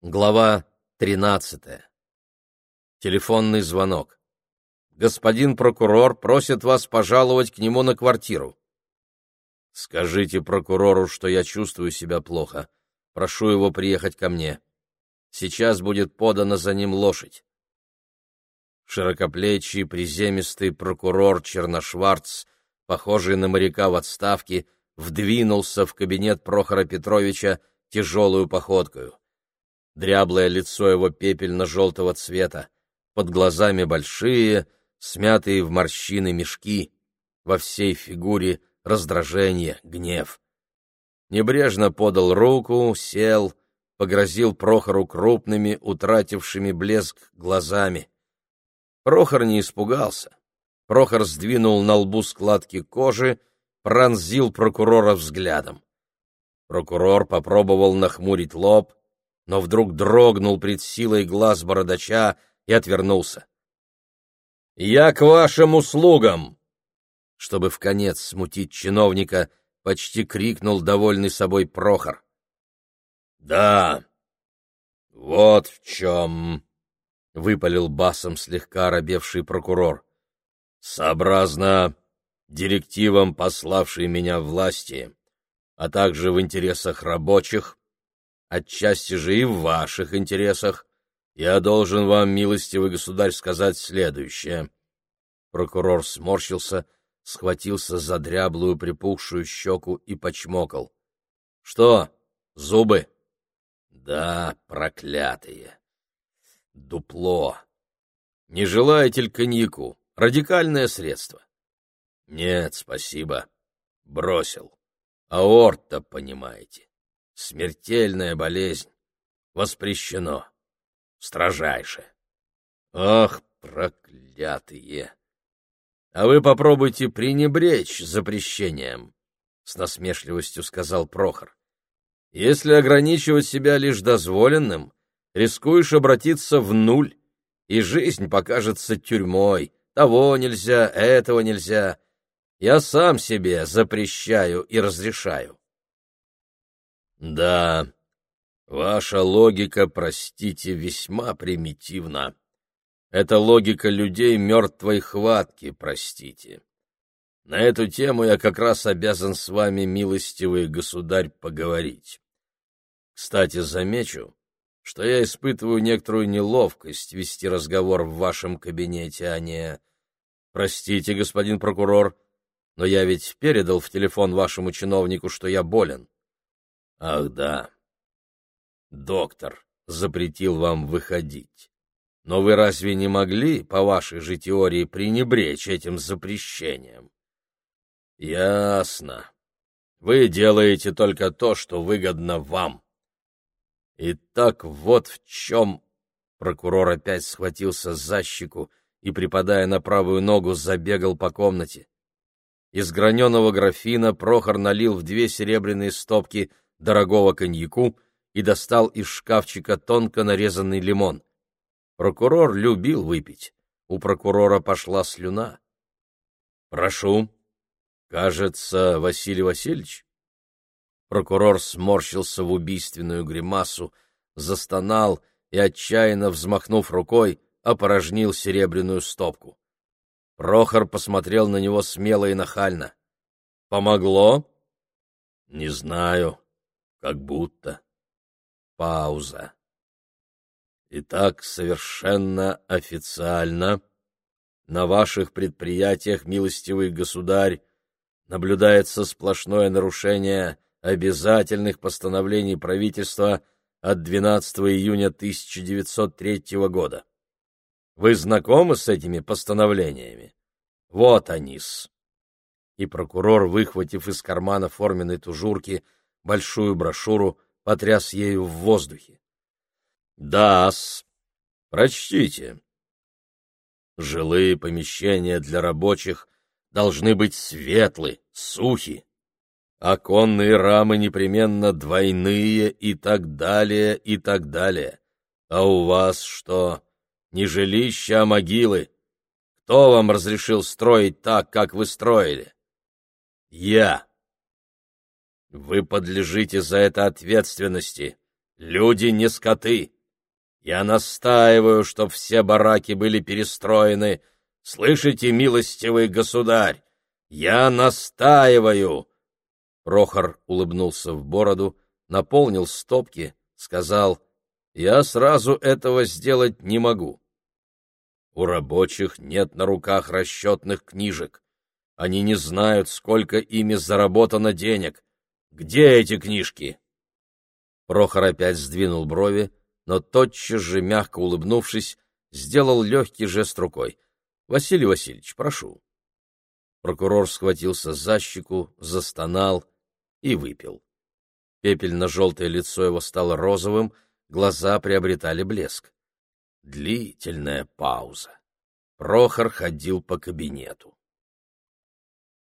Глава 13. Телефонный звонок. Господин прокурор просит вас пожаловать к нему на квартиру. Скажите прокурору, что я чувствую себя плохо. Прошу его приехать ко мне. Сейчас будет подана за ним лошадь. Широкоплечий, приземистый прокурор Черношварц, похожий на моряка в отставке, вдвинулся в кабинет Прохора Петровича тяжелую походкою. Дряблое лицо его пепельно-желтого цвета, под глазами большие, смятые в морщины мешки, во всей фигуре раздражение, гнев. Небрежно подал руку, сел, погрозил Прохору крупными, утратившими блеск глазами. Прохор не испугался. Прохор сдвинул на лбу складки кожи, пронзил прокурора взглядом. Прокурор попробовал нахмурить лоб, но вдруг дрогнул пред силой глаз бородача и отвернулся. «Я к вашим услугам!» Чтобы в конец смутить чиновника, почти крикнул довольный собой Прохор. «Да, вот в чем!» — выпалил басом слегка робевший прокурор. «Сообразно директивам, пославшей меня власти, а также в интересах рабочих, отчасти же и в ваших интересах, я должен вам, милостивый государь, сказать следующее. Прокурор сморщился, схватился за дряблую припухшую щеку и почмокал. — Что, зубы? — Да, проклятые. Дупло. Не желаете ли коньяку? Радикальное средство. — Нет, спасибо. Бросил. Аорта, понимаете. Смертельная болезнь. Воспрещено. Строжайше. Ах, проклятые! А вы попробуйте пренебречь запрещением, — с насмешливостью сказал Прохор. Если ограничивать себя лишь дозволенным, рискуешь обратиться в нуль, и жизнь покажется тюрьмой. Того нельзя, этого нельзя. Я сам себе запрещаю и разрешаю. Да, ваша логика, простите, весьма примитивна. Это логика людей мертвой хватки, простите. На эту тему я как раз обязан с вами, милостивый государь, поговорить. Кстати, замечу, что я испытываю некоторую неловкость вести разговор в вашем кабинете, а не... Простите, господин прокурор, но я ведь передал в телефон вашему чиновнику, что я болен. Ах да. Доктор запретил вам выходить. Но вы разве не могли, по вашей же теории, пренебречь этим запрещением? Ясно. Вы делаете только то, что выгодно вам. Итак, вот в чем... Прокурор опять схватился за щеку и, припадая на правую ногу, забегал по комнате. Из граненого графина Прохор налил в две серебряные стопки дорогого коньяку и достал из шкафчика тонко нарезанный лимон. Прокурор любил выпить. У прокурора пошла слюна. — Прошу. Кажется, Василий Васильевич? Прокурор сморщился в убийственную гримасу, застонал и, отчаянно взмахнув рукой, опорожнил серебряную стопку. Прохор посмотрел на него смело и нахально. — Помогло? — Не знаю. Как будто. Пауза. Итак, совершенно официально на ваших предприятиях, милостивый государь, наблюдается сплошное нарушение обязательных постановлений правительства от 12 июня 1903 года. Вы знакомы с этими постановлениями? Вот они-с. И прокурор, выхватив из кармана форменной тужурки большую брошюру, потряс ею в воздухе. «Да-с, прочтите. Жилые помещения для рабочих должны быть светлы, сухи, оконные рамы непременно двойные и так далее, и так далее. А у вас что, не жилища, а могилы? Кто вам разрешил строить так, как вы строили? Я. Вы подлежите за это ответственности, люди не скоты. Я настаиваю, чтоб все бараки были перестроены. Слышите, милостивый государь? Я настаиваю!» Прохор улыбнулся в бороду, наполнил стопки, сказал, «Я сразу этого сделать не могу. У рабочих нет на руках расчетных книжек. Они не знают, сколько ими заработано денег. Где эти книжки?» Прохор опять сдвинул брови, но тотчас же, мягко улыбнувшись, сделал легкий жест рукой. «Василий Васильевич, прошу». Прокурор схватился за щеку, застонал и выпил. Пепельно-желтое лицо его стало розовым, глаза приобретали блеск. Длительная пауза. Прохор ходил по кабинету.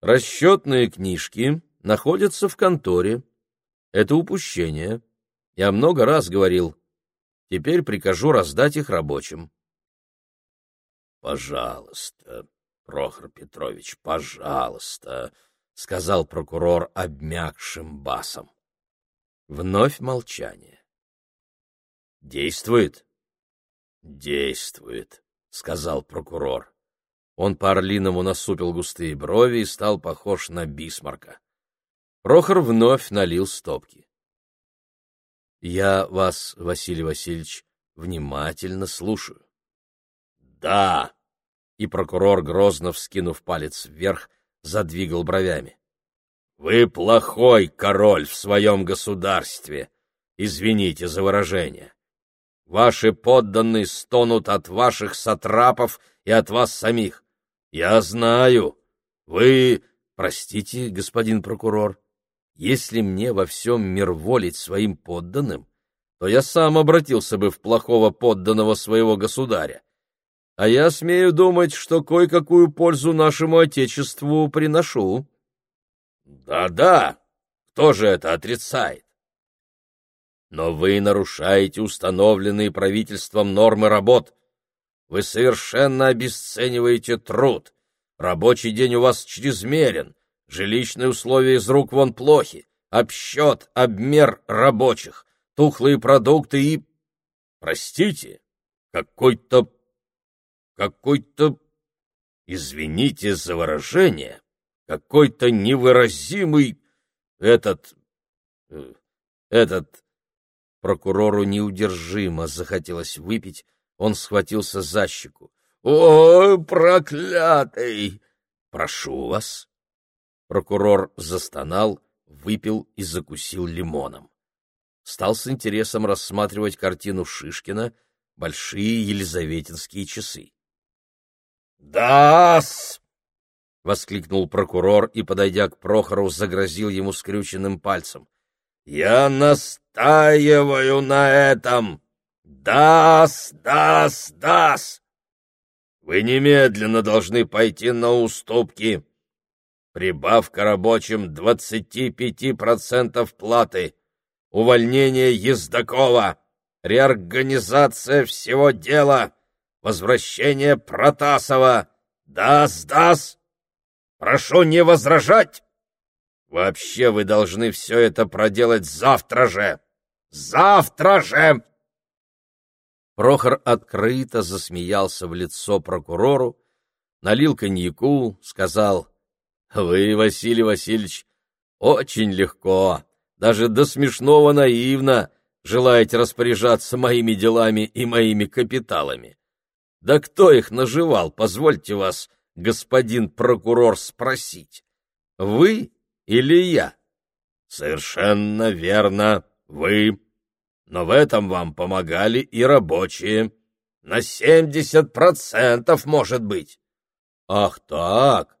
Расчетные книжки находятся в конторе. Это упущение. Я много раз говорил. Теперь прикажу раздать их рабочим. Пожалуйста, Прохор Петрович, пожалуйста, сказал прокурор обмякшим басом. Вновь молчание. Действует? Действует, сказал прокурор. Он по-орлиному насупил густые брови и стал похож на Бисмарка. Прохор вновь налил стопки. Я вас, Василий Васильевич, внимательно слушаю. Да. И прокурор, грозно вскинув палец вверх, задвигал бровями. Вы плохой король в своем государстве. Извините за выражение. Ваши подданные стонут от ваших сатрапов и от вас самих. Я знаю. Вы... Простите, господин прокурор, если мне во всем мир волить своим подданным, то я сам обратился бы в плохого подданного своего государя. А я смею думать, что кое-какую пользу нашему Отечеству приношу. Да-да, кто же это отрицает? Но вы нарушаете установленные правительством нормы работ. Вы совершенно обесцениваете труд. Рабочий день у вас чрезмерен, жилищные условия из рук вон плохи, обсчет, обмер рабочих, тухлые продукты и... Простите, какой-то... какой-то... Извините за выражение, какой-то невыразимый... этот... Э, этот... Прокурору неудержимо захотелось выпить, он схватился за щеку. «Ой, проклятый! Прошу вас!» Прокурор застонал, выпил и закусил лимоном. Стал с интересом рассматривать картину Шишкина «Большие елизаветинские часы». «Да-с!» — воскликнул прокурор и, подойдя к Прохору, загрозил ему скрюченным пальцем. Я настаиваю на этом. Дас, дас, дас. Вы немедленно должны пойти на уступки. Прибавка рабочим 25% платы, увольнение Ездакова, реорганизация всего дела, возвращение Протасова. Дас, дас. Прошу не возражать. Вообще вы должны все это проделать завтра же! Завтра же!» Прохор открыто засмеялся в лицо прокурору, налил коньяку, сказал, «Вы, Василий Васильевич, очень легко, даже до смешного наивно желаете распоряжаться моими делами и моими капиталами. Да кто их наживал, позвольте вас, господин прокурор, спросить? Вы или я? Совершенно верно, вы. Но в этом вам помогали и рабочие. На семьдесят процентов, может быть. Ах так?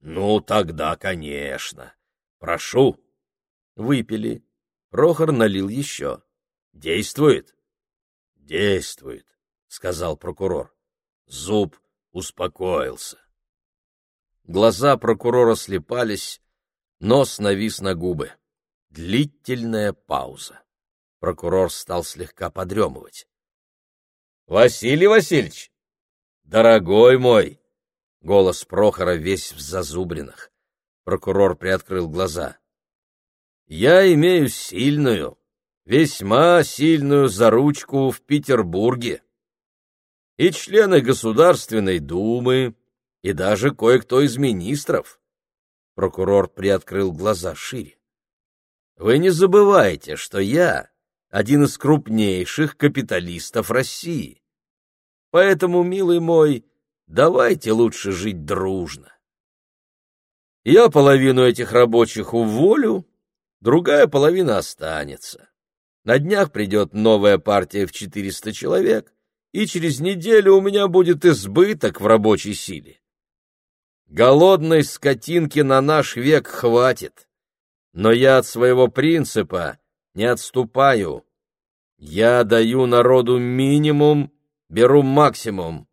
Ну, тогда, конечно. Прошу. Выпили. Прохор налил еще. Действует? Действует, сказал прокурор. Зуб успокоился. Глаза прокурора слепались, Нос навис на губы. Длительная пауза. Прокурор стал слегка подремывать. — Василий Васильевич! Дорогой мой! Голос Прохора весь в зазубринах. Прокурор приоткрыл глаза. — Я имею сильную, весьма сильную заручку в Петербурге. И члены Государственной Думы, и даже кое-кто из министров. Прокурор приоткрыл глаза шире. Вы не забывайте, что я один из крупнейших капиталистов России. Поэтому, милый мой, давайте лучше жить дружно. Я половину этих рабочих уволю, другая половина останется. На днях придет новая партия в 400 человек, и через неделю у меня будет избыток в рабочей силе. Голодной скотинки на наш век хватит, но я от своего принципа не отступаю. Я даю народу минимум, беру максимум.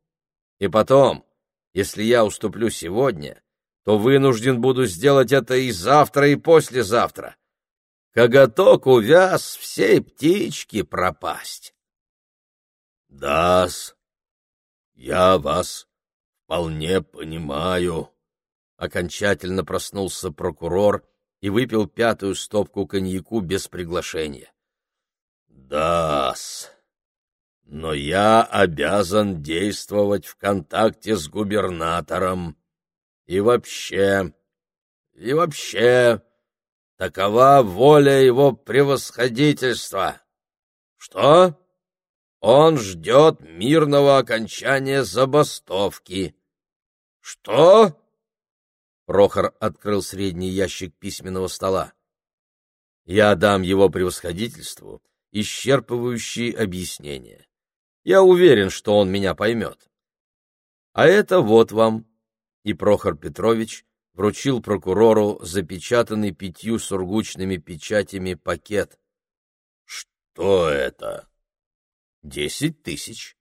И потом, если я уступлю сегодня, то вынужден буду сделать это и завтра, и послезавтра. Коготок увяз, всей птички пропасть. Да-с, я вас вполне понимаю. Окончательно проснулся прокурор и выпил пятую стопку коньяку без приглашения. Да-с, но я обязан действовать в контакте с губернатором. И вообще, и вообще, такова воля его превосходительства. Что? Он ждет мирного окончания забастовки. Что? Прохор открыл средний ящик письменного стола. Я дам его превосходительству исчерпывающие объяснения. Я уверен, что он меня поймет. А это вот вам. И Прохор Петрович вручил прокурору запечатанный пятью сургучными печатями пакет. Что это? Десять тысяч.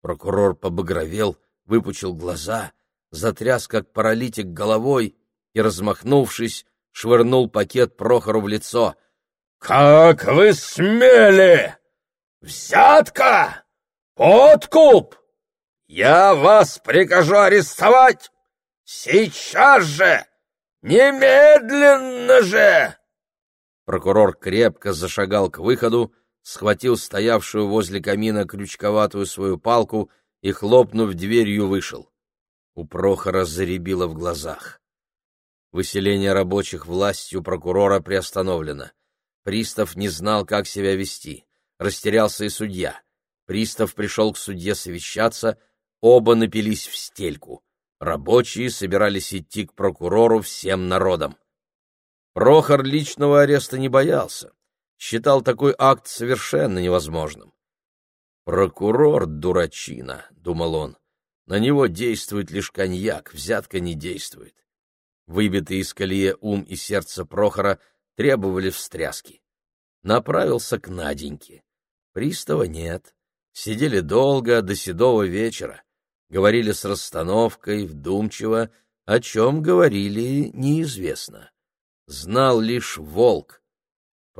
Прокурор побагровел, выпучил глаза, затряс, как паралитик, головой и, размахнувшись, швырнул пакет Прохору в лицо. «Как вы смели! Взятка! Подкуп! Я вас прикажу арестовать! Сейчас же! Немедленно же!» Прокурор крепко зашагал к выходу, схватил стоявшую возле камина крючковатую свою палку и, хлопнув дверью, вышел. У Прохора заребило в глазах. Выселение рабочих властью прокурора приостановлено. Пристав не знал, как себя вести. Растерялся и судья. Пристав пришел к судье совещаться, оба напились в стельку. Рабочие собирались идти к прокурору всем народом. Прохор личного ареста не боялся считал такой акт совершенно невозможным. «Прокурор дурачина», — думал он, — «на него действует лишь коньяк, взятка не действует». Выбитые из колеи ум и сердце Прохора требовали встряски. Направился к Наденьке. Пристава нет. Сидели долго, до седого вечера. Говорили с расстановкой, вдумчиво, о чем говорили, неизвестно. Знал лишь волк,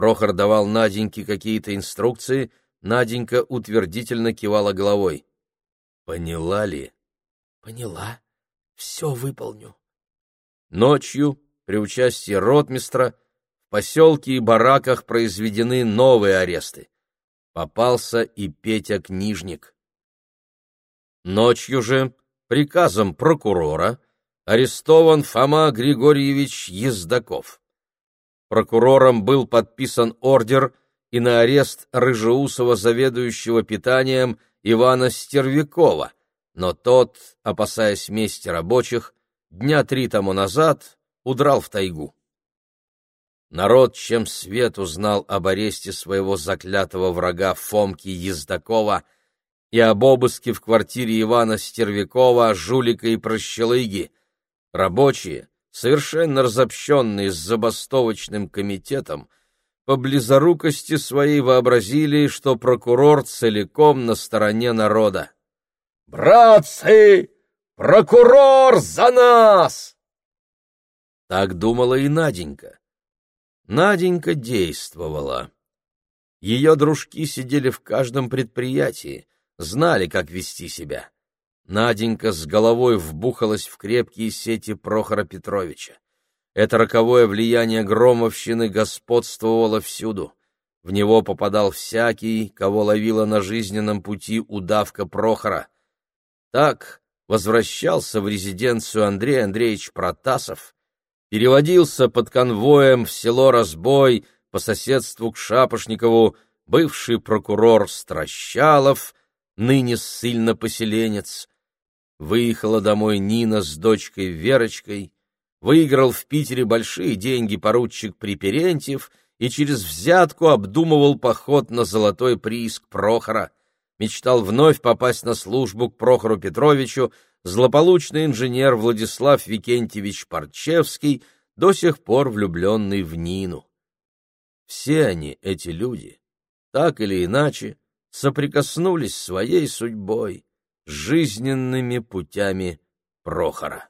Прохор давал Наденьке какие-то инструкции, Наденька утвердительно кивала головой. «Поняла ли?» «Поняла. Все выполню». Ночью, при участии ротмистра, в поселке и бараках произведены новые аресты. Попался и Петя Книжник. Ночью же, приказом прокурора, арестован Фома Григорьевич Ездаков прокурором был подписан ордер и на арест Рыжеусова заведующего питанием Ивана Стервякова, но тот, опасаясь мести рабочих, дня три тому назад удрал в тайгу. Народ, чем свет узнал об аресте своего заклятого врага Фомки Ездакова и об обыске в квартире Ивана Стервякова, жулика и прощелыги. Рабочие, совершенно разобщенные с забастовочным комитетом, по близорукости своей вообразили, что прокурор целиком на стороне народа. «Братцы, прокурор за нас!» Так думала и Наденька. Наденька действовала. Ее дружки сидели в каждом предприятии, знали, как вести себя. Наденька с головой вбухалась в крепкие сети Прохора Петровича. Это роковое влияние Громовщины господствовало всюду. В него попадал всякий, кого ловила на жизненном пути удавка Прохора. Так возвращался в резиденцию Андрей Андреевич Протасов, переводился под конвоем в село Разбой по соседству к Шапошникову бывший прокурор Стращалов, ныне ссыльно-поселенец. Выехала домой Нина с дочкой Верочкой, выиграл в Питере большие деньги поручик Приперентьев и через взятку обдумывал поход на золотой прииск Прохора. Мечтал вновь попасть на службу к Прохору Петровичу, злополучный инженер Владислав Викентьевич Парчевский, до сих пор влюбленный в Нину. Все они, эти люди, так или иначе, соприкоснулись своей судьбой, жизненными путями Прохора.